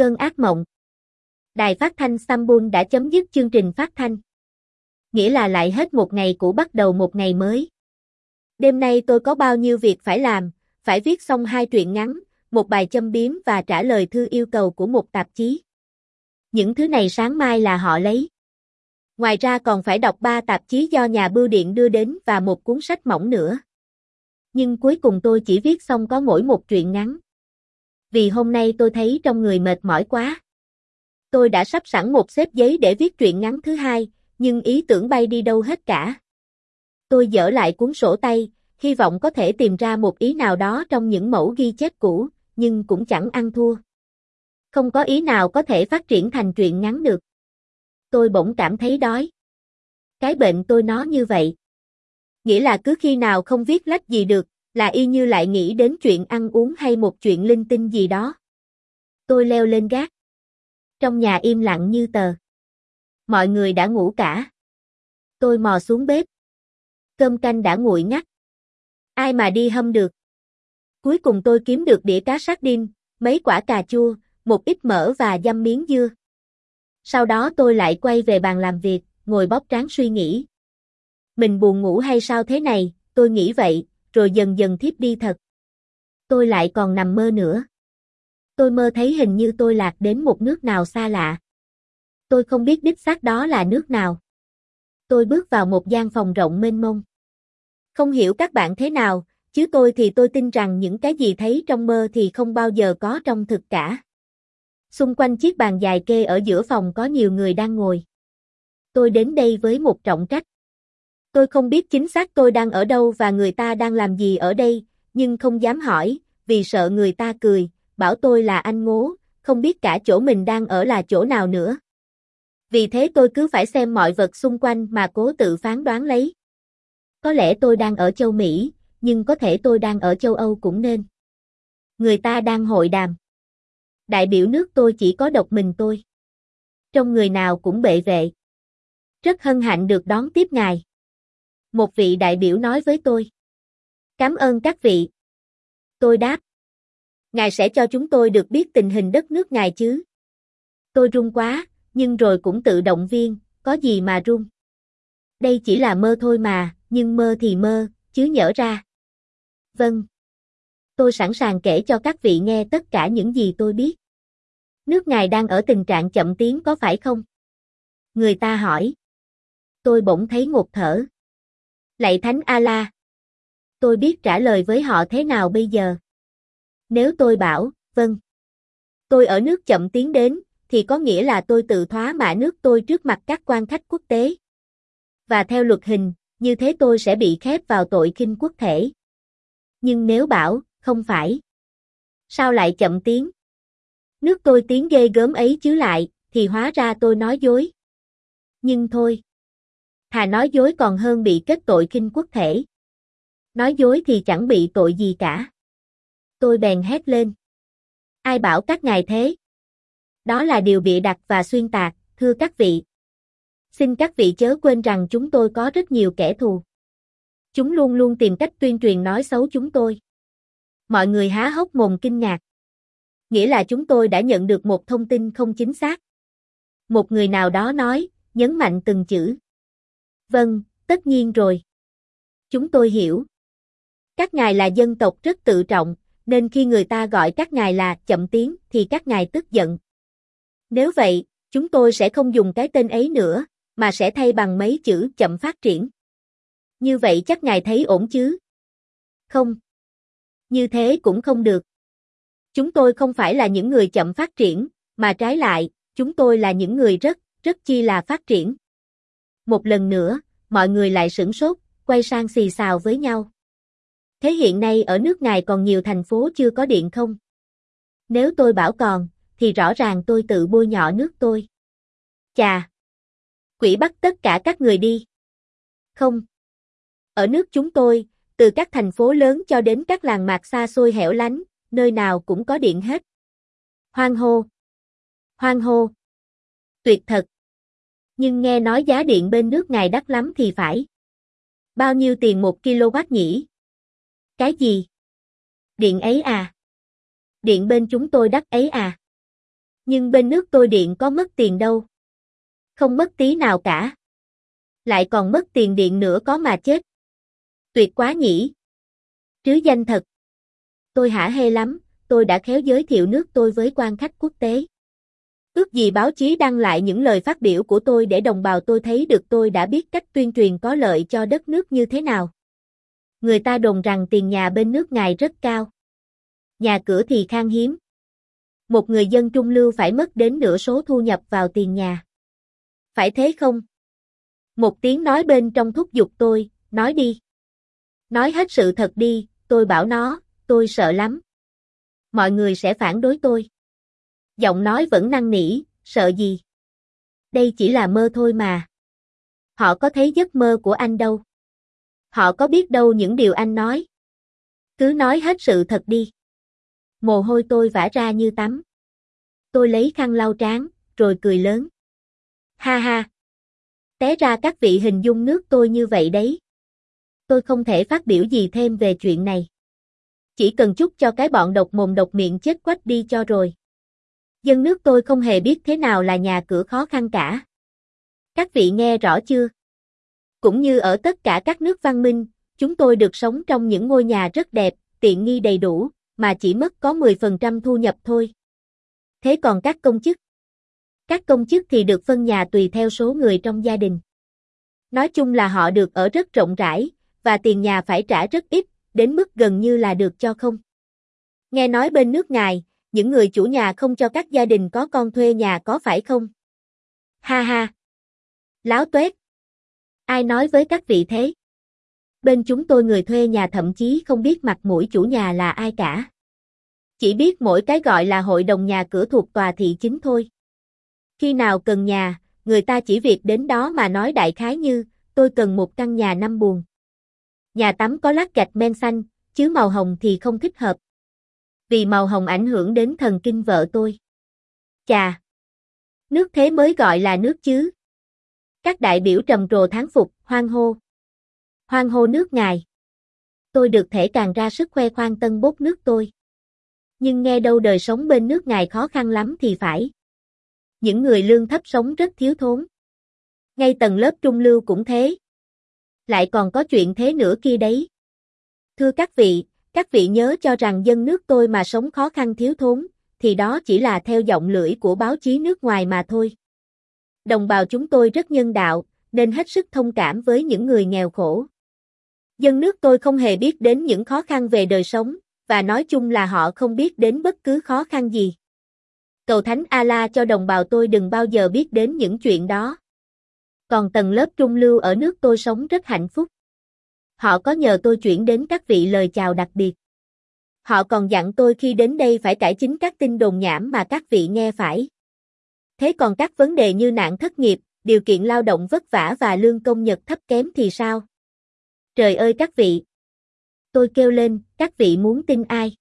cơn ác mộng. Đài phát thanh Sambun đã chấm dứt chương trình phát thanh. Nghĩa là lại hết một ngày cũ bắt đầu một ngày mới. Đêm nay tôi có bao nhiêu việc phải làm, phải viết xong hai truyện ngắn, một bài châm biếm và trả lời thư yêu cầu của một tạp chí. Những thứ này sáng mai là họ lấy. Ngoài ra còn phải đọc ba tạp chí do nhà bưu điện đưa đến và một cuốn sách mỏng nữa. Nhưng cuối cùng tôi chỉ viết xong có mỗi một truyện ngắn. Vì hôm nay tôi thấy trong người mệt mỏi quá. Tôi đã sắp sẵn một xếp giấy để viết truyện ngắn thứ hai, nhưng ý tưởng bay đi đâu hết cả. Tôi dở lại cuốn sổ tay, hy vọng có thể tìm ra một ý nào đó trong những mẫu ghi chép cũ, nhưng cũng chẳng ăn thua. Không có ý nào có thể phát triển thành truyện ngắn được. Tôi bỗng cảm thấy đói. Cái bệnh tôi nó như vậy. Nghĩa là cứ khi nào không viết lách gì được, là y như lại nghĩ đến chuyện ăn uống hay một chuyện linh tinh gì đó. Tôi leo lên gác. Trong nhà im lặng như tờ. Mọi người đã ngủ cả. Tôi mò xuống bếp. Cơm canh đã nguội ngắt. Ai mà đi hâm được. Cuối cùng tôi kiếm được đĩa cá sardin, mấy quả cà chua, một ít mỡ và dăm miếng dưa. Sau đó tôi lại quay về bàn làm việc, ngồi bóp trán suy nghĩ. Mình buồn ngủ hay sao thế này, tôi nghĩ vậy, rồi dần dần thiếp đi thật. Tôi lại còn nằm mơ nữa. Tôi mơ thấy hình như tôi lạc đến một nước nào xa lạ. Tôi không biết đích xác đó là nước nào. Tôi bước vào một gian phòng rộng mênh mông. Không hiểu các bạn thế nào, chứ tôi thì tôi tin rằng những cái gì thấy trong mơ thì không bao giờ có trong thực cả. Xung quanh chiếc bàn dài kê ở giữa phòng có nhiều người đang ngồi. Tôi đến đây với một trọng trách. Tôi không biết chính xác tôi đang ở đâu và người ta đang làm gì ở đây, nhưng không dám hỏi, vì sợ người ta cười, bảo tôi là anh ngố, không biết cả chỗ mình đang ở là chỗ nào nữa. Vì thế tôi cứ phải xem mọi vật xung quanh mà cố tự phán đoán lấy. Có lẽ tôi đang ở châu Mỹ, nhưng có thể tôi đang ở châu Âu cũng nên. Người ta đang hội đàm. Đại biểu nước tôi chỉ có độc mình tôi. Trong người nào cũng bệ vệ. Rất hân hạnh được đón tiếp ngài. Một vị đại biểu nói với tôi. Cảm ơn các vị. Tôi đáp. Ngài sẽ cho chúng tôi được biết tình hình đất nước ngài chứ. Tôi run quá, nhưng rồi cũng tự động viên, có gì mà run. Đây chỉ là mơ thôi mà, nhưng mơ thì mơ, chứ nhỡ ra. Vâng. Tôi sẵn sàng kể cho các vị nghe tất cả những gì tôi biết. Nước ngài đang ở tình trạng chậm tiến có phải không? Người ta hỏi. Tôi bỗng thấy ngột thở. Lạy Thánh A-la. Tôi biết trả lời với họ thế nào bây giờ. Nếu tôi bảo, vâng. Tôi ở nước chậm tiến đến, thì có nghĩa là tôi tự thoá mạ nước tôi trước mặt các quan khách quốc tế. Và theo luật hình, như thế tôi sẽ bị khép vào tội kinh quốc thể. Nhưng nếu bảo, không phải. Sao lại chậm tiến? Nước tôi tiến ghê gớm ấy chứ lại, thì hóa ra tôi nói dối. Nhưng thôi. Thà nói dối còn hơn bị kết tội kinh quốc thể. Nói dối thì chẳng bị tội gì cả. Tôi bèn hét lên. Ai bảo các ngài thế? Đó là điều bịa đặt và xuyên tạc, thưa các vị. Xin các vị chớ quên rằng chúng tôi có rất nhiều kẻ thù. Chúng luôn luôn tìm cách tuyên truyền nói xấu chúng tôi. Mọi người há hốc mồm kinh ngạc. Nghĩa là chúng tôi đã nhận được một thông tin không chính xác. Một người nào đó nói, nhấn mạnh từng chữ. Vâng, tất nhiên rồi. Chúng tôi hiểu. Các ngài là dân tộc rất tự trọng, nên khi người ta gọi các ngài là chậm tiếng thì các ngài tức giận. Nếu vậy, chúng tôi sẽ không dùng cái tên ấy nữa, mà sẽ thay bằng mấy chữ chậm phát triển. Như vậy chắc ngài thấy ổn chứ? Không. Như thế cũng không được. Chúng tôi không phải là những người chậm phát triển, mà trái lại, chúng tôi là những người rất, rất chi là phát triển. Một lần nữa, mọi người lại sửng sốt, quay sang xì xào với nhau. Thế hiện nay ở nước ngài còn nhiều thành phố chưa có điện không? Nếu tôi bảo còn, thì rõ ràng tôi tự bôi nhọ nước tôi. Chà! Quỷ bắt tất cả các người đi. Không. Ở nước chúng tôi, từ các thành phố lớn cho đến các làng mạc xa xôi hẻo lánh, nơi nào cũng có điện hết. Hoang hô. Hoang hô. Tuyệt thật. Nhưng nghe nói giá điện bên nước ngài đắt lắm thì phải. Bao nhiêu tiền một kW nhỉ? Cái gì? Điện ấy à? Điện bên chúng tôi đắt ấy à? Nhưng bên nước tôi điện có mất tiền đâu. Không mất tí nào cả. Lại còn mất tiền điện nữa có mà chết. Tuyệt quá nhỉ. Trứ danh thật. Tôi hả hê lắm, tôi đã khéo giới thiệu nước tôi với quan khách quốc tế. Ước gì báo chí đăng lại những lời phát biểu của tôi để đồng bào tôi thấy được tôi đã biết cách tuyên truyền có lợi cho đất nước như thế nào. Người ta đồn rằng tiền nhà bên nước ngài rất cao. Nhà cửa thì khan hiếm. Một người dân trung lưu phải mất đến nửa số thu nhập vào tiền nhà. Phải thế không? Một tiếng nói bên trong thúc giục tôi, nói đi. Nói hết sự thật đi, tôi bảo nó, tôi sợ lắm. Mọi người sẽ phản đối tôi. Giọng nói vẫn năng nỉ, sợ gì? Đây chỉ là mơ thôi mà. Họ có thấy giấc mơ của anh đâu. Họ có biết đâu những điều anh nói. Cứ nói hết sự thật đi. Mồ hôi tôi vã ra như tắm. Tôi lấy khăn lau trán, rồi cười lớn. Ha ha. Té ra các vị hình dung nước tôi như vậy đấy. Tôi không thể phát biểu gì thêm về chuyện này. Chỉ cần chút cho cái bọn độc mồm độc miệng chết quách đi cho rồi. Dân nước tôi không hề biết thế nào là nhà cửa khó khăn cả. Các vị nghe rõ chưa? Cũng như ở tất cả các nước văn minh, chúng tôi được sống trong những ngôi nhà rất đẹp, tiện nghi đầy đủ, mà chỉ mất có 10% thu nhập thôi. Thế còn các công chức? Các công chức thì được phân nhà tùy theo số người trong gia đình. Nói chung là họ được ở rất rộng rãi, và tiền nhà phải trả rất ít, đến mức gần như là được cho không. Nghe nói bên nước ngài, những người chủ nhà không cho các gia đình có con thuê nhà có phải không? Ha ha! Láo tuét! Ai nói với các vị thế? Bên chúng tôi người thuê nhà thậm chí không biết mặt mũi chủ nhà là ai cả. Chỉ biết mỗi cái gọi là hội đồng nhà cửa thuộc tòa thị chính thôi. Khi nào cần nhà, người ta chỉ việc đến đó mà nói đại khái như, tôi cần một căn nhà năm buồng. Nhà tắm có lát gạch men xanh, chứ màu hồng thì không thích hợp. Vì màu hồng ảnh hưởng đến thần kinh vợ tôi. Chà! Nước thế mới gọi là nước chứ. Các đại biểu trầm trồ tháng phục, hoang hô. Hoang hô nước ngài. Tôi được thể càng ra sức khoe khoang tân bốt nước tôi. Nhưng nghe đâu đời sống bên nước ngài khó khăn lắm thì phải. Những người lương thấp sống rất thiếu thốn. Ngay tầng lớp trung lưu cũng thế. Lại còn có chuyện thế nữa kia đấy. Thưa các vị, các vị nhớ cho rằng dân nước tôi mà sống khó khăn thiếu thốn, thì đó chỉ là theo giọng lưỡi của báo chí nước ngoài mà thôi. Đồng bào chúng tôi rất nhân đạo, nên hết sức thông cảm với những người nghèo khổ. Dân nước tôi không hề biết đến những khó khăn về đời sống, và nói chung là họ không biết đến bất cứ khó khăn gì. Cầu Thánh A-la cho đồng bào tôi đừng bao giờ biết đến những chuyện đó. Còn tầng lớp trung lưu ở nước tôi sống rất hạnh phúc. Họ có nhờ tôi chuyển đến các vị lời chào đặc biệt. Họ còn dặn tôi khi đến đây phải cải chính các tin đồn nhảm mà các vị nghe phải. Thế còn các vấn đề như nạn thất nghiệp, điều kiện lao động vất vả và lương công nhật thấp kém thì sao? Trời ơi các vị! Tôi kêu lên, các vị muốn tin ai?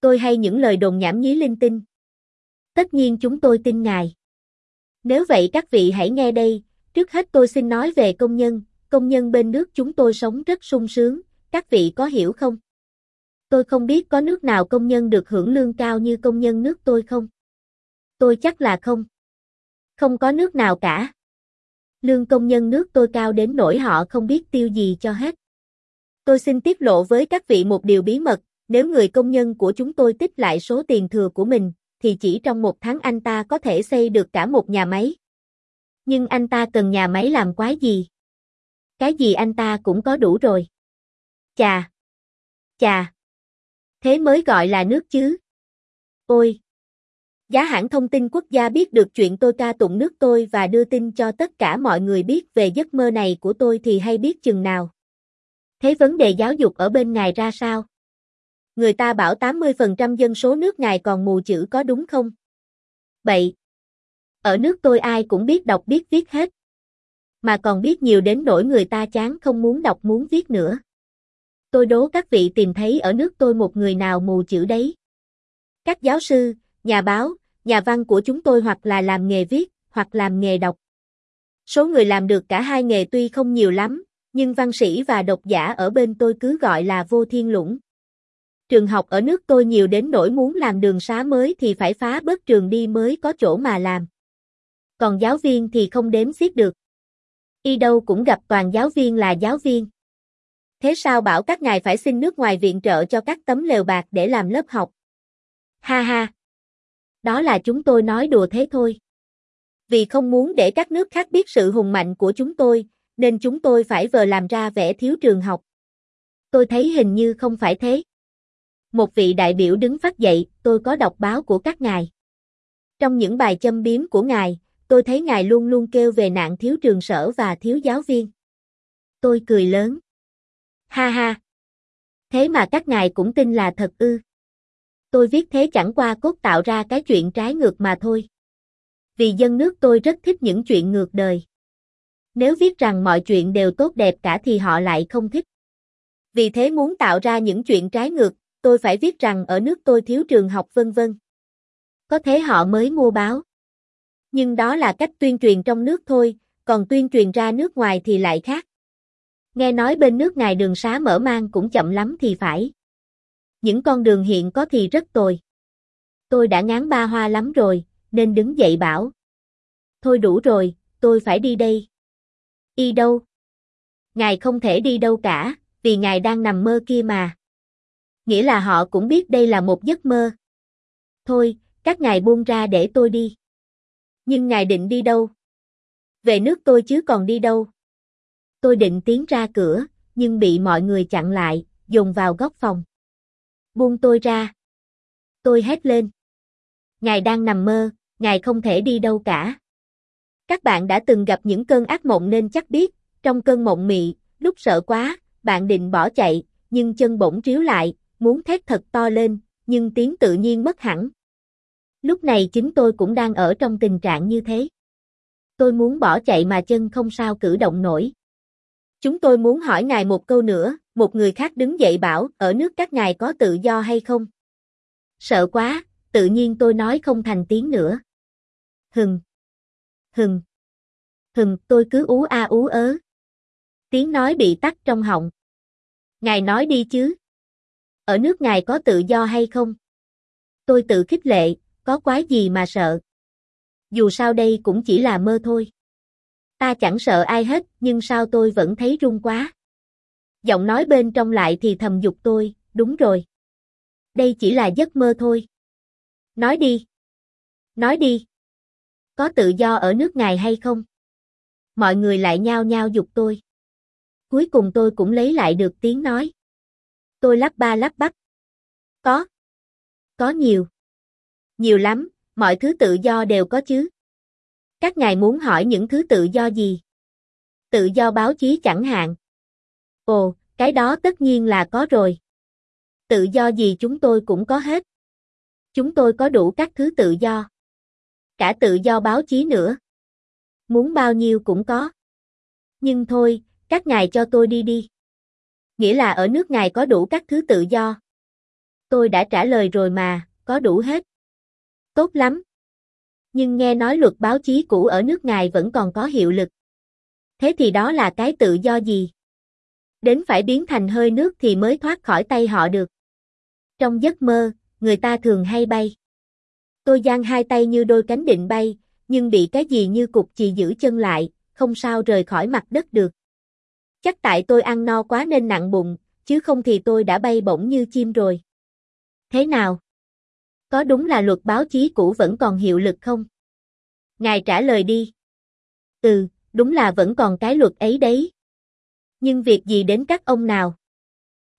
Tôi hay những lời đồn nhảm nhí linh tinh. Tất nhiên chúng tôi tin ngài. Nếu vậy các vị hãy nghe đây, trước hết tôi xin nói về công nhân, công nhân bên nước chúng tôi sống rất sung sướng, các vị có hiểu không? Tôi không biết có nước nào công nhân được hưởng lương cao như công nhân nước tôi không? Tôi chắc là không. Không có nước nào cả. Lương công nhân nước tôi cao đến nỗi họ không biết tiêu gì cho hết. Tôi xin tiết lộ với các vị một điều bí mật, nếu người công nhân của chúng tôi tích lại số tiền thừa của mình, thì chỉ trong một tháng anh ta có thể xây được cả một nhà máy. Nhưng anh ta cần nhà máy làm quái gì? Cái gì anh ta cũng có đủ rồi. Chà! Chà! Thế mới gọi là nước chứ. Ôi! Giá hãng thông tin quốc gia biết được chuyện tôi ca tụng nước tôi và đưa tin cho tất cả mọi người biết về giấc mơ này của tôi thì hay biết chừng nào. Thế vấn đề giáo dục ở bên ngài ra sao? Người ta bảo 80% dân số nước ngài còn mù chữ có đúng không? Vậy. Ở nước tôi ai cũng biết đọc, biết viết hết. Mà còn biết nhiều đến nỗi người ta chán không muốn đọc muốn viết nữa. Tôi đố các vị tìm thấy ở nước tôi một người nào mù chữ đấy. Các giáo sư, nhà báo, nhà văn của chúng tôi hoặc là làm nghề viết, hoặc làm nghề đọc. Số người làm được cả hai nghề tuy không nhiều lắm, nhưng văn sĩ và độc giả ở bên tôi cứ gọi là vô thiên lũng. Trường học ở nước tôi nhiều đến nỗi muốn làm đường xá mới thì phải phá bớt trường đi mới có chỗ mà làm. Còn giáo viên thì không đếm xiết được. Y đâu cũng gặp toàn giáo viên là giáo viên. Thế sao bảo các ngài phải xin nước ngoài viện trợ cho các tấm lều bạc để làm lớp học? Ha ha! Đó là chúng tôi nói đùa thế thôi. Vì không muốn để các nước khác biết sự hùng mạnh của chúng tôi, nên chúng tôi phải vờ làm ra vẻ thiếu trường học. Tôi thấy hình như không phải thế. Một vị đại biểu đứng phát dậy, tôi có đọc báo của các ngài. Trong những bài châm biếm của ngài, tôi thấy ngài luôn luôn kêu về nạn thiếu trường sở và thiếu giáo viên. Tôi cười lớn. Ha ha. Thế mà các ngài cũng tin là thật ư. Tôi viết thế chẳng qua cốt tạo ra cái chuyện trái ngược mà thôi. Vì dân nước tôi rất thích những chuyện ngược đời. Nếu viết rằng mọi chuyện đều tốt đẹp cả thì họ lại không thích. Vì thế muốn tạo ra những chuyện trái ngược, tôi phải viết rằng ở nước tôi thiếu trường học vân vân. Có thế họ mới mua báo. Nhưng đó là cách tuyên truyền trong nước thôi, còn tuyên truyền ra nước ngoài thì lại khác. Nghe nói bên nước ngài đường xá mở mang cũng chậm lắm thì phải. Những con đường hiện có thì rất tồi. Tôi đã ngán ba hoa lắm rồi, nên đứng dậy bảo. Thôi đủ rồi, tôi phải đi đây. Y đâu? Ngài không thể đi đâu cả, vì ngài đang nằm mơ kia mà. Nghĩa là họ cũng biết đây là một giấc mơ. Thôi, các ngài buông ra để tôi đi. Nhưng ngài định đi đâu? Về nước tôi chứ còn đi đâu? Tôi định tiến ra cửa, nhưng bị mọi người chặn lại, dùng vào góc phòng. Buông tôi ra. Tôi hét lên. Ngài đang nằm mơ, ngài không thể đi đâu cả. Các bạn đã từng gặp những cơn ác mộng nên chắc biết, trong cơn mộng mị, lúc sợ quá, bạn định bỏ chạy, nhưng chân bỗng tríu lại, muốn thét thật to lên, nhưng tiếng tự nhiên mất hẳn. Lúc này chính tôi cũng đang ở trong tình trạng như thế. Tôi muốn bỏ chạy mà chân không sao cử động nổi. Chúng tôi muốn hỏi ngài một câu nữa, một người khác đứng dậy bảo, ở nước các ngài có tự do hay không? Sợ quá, tự nhiên tôi nói không thành tiếng nữa. Hừng. Hừng. Hừng, tôi cứ ú a ú ớ. Tiếng nói bị tắt trong họng. Ngài nói đi chứ. Ở nước ngài có tự do hay không? Tôi tự khích lệ, có quái gì mà sợ. Dù sao đây cũng chỉ là mơ thôi. Ta chẳng sợ ai hết, nhưng sao tôi vẫn thấy run quá. Giọng nói bên trong lại thì thầm dục tôi, đúng rồi. Đây chỉ là giấc mơ thôi. Nói đi. Nói đi. Có tự do ở nước ngài hay không? Mọi người lại nhao nhao dục tôi. Cuối cùng tôi cũng lấy lại được tiếng nói. Tôi lắp ba lắp bắp. Có. Có nhiều. Nhiều lắm, mọi thứ tự do đều có chứ. Các ngài muốn hỏi những thứ tự do gì? Tự do báo chí chẳng hạn. Ồ, cái đó tất nhiên là có rồi. Tự do gì chúng tôi cũng có hết. Chúng tôi có đủ các thứ tự do. Cả tự do báo chí nữa. Muốn bao nhiêu cũng có. Nhưng thôi, các ngài cho tôi đi đi. Nghĩa là ở nước ngài có đủ các thứ tự do. Tôi đã trả lời rồi mà, có đủ hết. Tốt lắm. Nhưng nghe nói luật báo chí cũ ở nước ngài vẫn còn có hiệu lực. Thế thì đó là cái tự do gì? Đến phải biến thành hơi nước thì mới thoát khỏi tay họ được. Trong giấc mơ, người ta thường hay bay. Tôi giang hai tay như đôi cánh định bay, nhưng bị cái gì như cục chì giữ chân lại, không sao rời khỏi mặt đất được. Chắc tại tôi ăn no quá nên nặng bụng, chứ không thì tôi đã bay bổng như chim rồi. Thế nào? Có đúng là luật báo chí cũ vẫn còn hiệu lực không? Ngài trả lời đi. Ừ, đúng là vẫn còn cái luật ấy đấy. Nhưng việc gì đến các ông nào?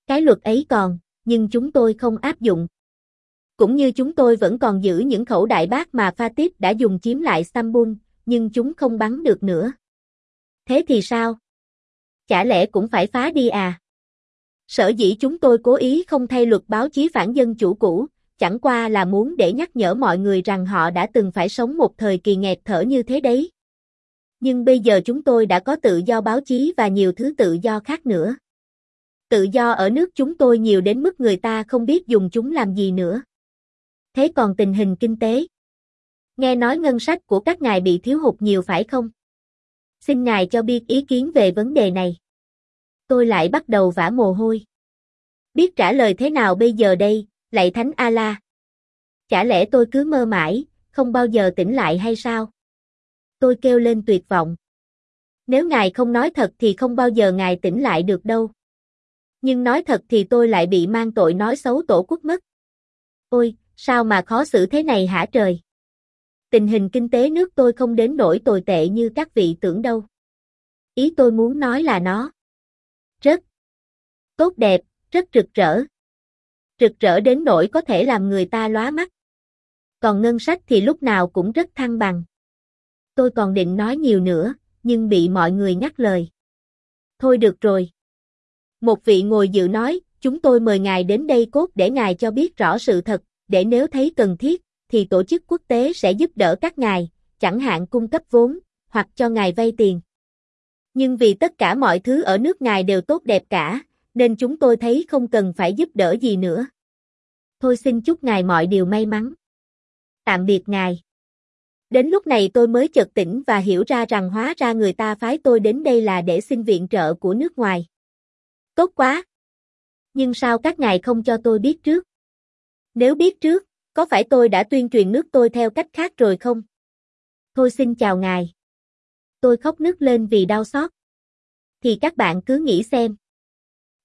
Cái luật ấy còn, nhưng chúng tôi không áp dụng. Cũng như chúng tôi vẫn còn giữ những khẩu đại bác mà pha tiếp đã dùng chiếm lại Istanbul, nhưng chúng không bắn được nữa. Thế thì sao? Chả lẽ cũng phải phá đi à? Sở dĩ chúng tôi cố ý không thay luật báo chí phản dân chủ cũ, chẳng qua là muốn để nhắc nhở mọi người rằng họ đã từng phải sống một thời kỳ nghẹt thở như thế đấy. Nhưng bây giờ chúng tôi đã có tự do báo chí và nhiều thứ tự do khác nữa. Tự do ở nước chúng tôi nhiều đến mức người ta không biết dùng chúng làm gì nữa. Thế còn tình hình kinh tế? Nghe nói ngân sách của các ngài bị thiếu hụt nhiều phải không? Xin ngài cho biết ý kiến về vấn đề này. Tôi lại bắt đầu vã mồ hôi. Biết trả lời thế nào bây giờ đây, lạy Thánh A-la. Chả lẽ tôi cứ mơ mãi, không bao giờ tỉnh lại hay sao? Tôi kêu lên tuyệt vọng. Nếu ngài không nói thật thì không bao giờ ngài tỉnh lại được đâu. Nhưng nói thật thì tôi lại bị mang tội nói xấu tổ quốc mất. Ôi, sao mà khó xử thế này hả trời? Tình hình kinh tế nước tôi không đến nỗi tồi tệ như các vị tưởng đâu. Ý tôi muốn nói là nó rất tốt đẹp, rất rực rỡ. Rực rỡ đến nỗi có thể làm người ta lóa mắt. Còn ngân sách thì lúc nào cũng rất thăng bằng. Tôi còn định nói nhiều nữa, nhưng bị mọi người ngắt lời. Thôi được rồi. Một vị ngồi dự nói, chúng tôi mời ngài đến đây cốt để ngài cho biết rõ sự thật, để nếu thấy cần thiết, thì tổ chức quốc tế sẽ giúp đỡ các ngài, chẳng hạn cung cấp vốn, hoặc cho ngài vay tiền. Nhưng vì tất cả mọi thứ ở nước ngài đều tốt đẹp cả, nên chúng tôi thấy không cần phải giúp đỡ gì nữa. Thôi xin chúc ngài mọi điều may mắn. Tạm biệt ngài. Đến lúc này tôi mới chợt tỉnh và hiểu ra rằng hóa ra người ta phái tôi đến đây là để xin viện trợ của nước ngoài. Tốt quá! Nhưng sao các ngài không cho tôi biết trước? Nếu biết trước, có phải tôi đã tuyên truyền nước tôi theo cách khác rồi không? Thôi xin chào ngài. Tôi khóc nức lên vì đau xót. Thì các bạn cứ nghĩ xem.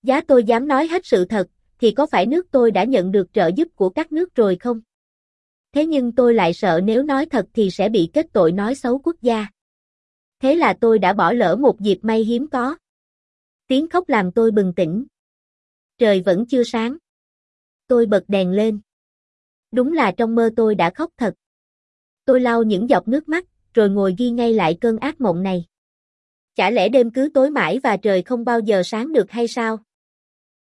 Giá tôi dám nói hết sự thật, thì có phải nước tôi đã nhận được trợ giúp của các nước rồi không? Thế nhưng tôi lại sợ nếu nói thật thì sẽ bị kết tội nói xấu quốc gia. Thế là tôi đã bỏ lỡ một dịp may hiếm có. Tiếng khóc làm tôi bừng tỉnh. Trời vẫn chưa sáng. Tôi bật đèn lên. Đúng là trong mơ tôi đã khóc thật. Tôi lau những giọt nước mắt, rồi ngồi ghi ngay lại cơn ác mộng này. Chả lẽ đêm cứ tối mãi và trời không bao giờ sáng được hay sao?